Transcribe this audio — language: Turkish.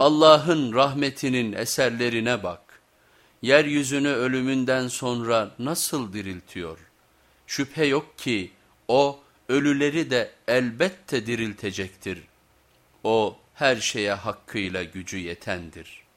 Allah'ın rahmetinin eserlerine bak. Yeryüzünü ölümünden sonra nasıl diriltiyor? Şüphe yok ki o ölüleri de elbette diriltecektir. O her şeye hakkıyla gücü yetendir.''